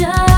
just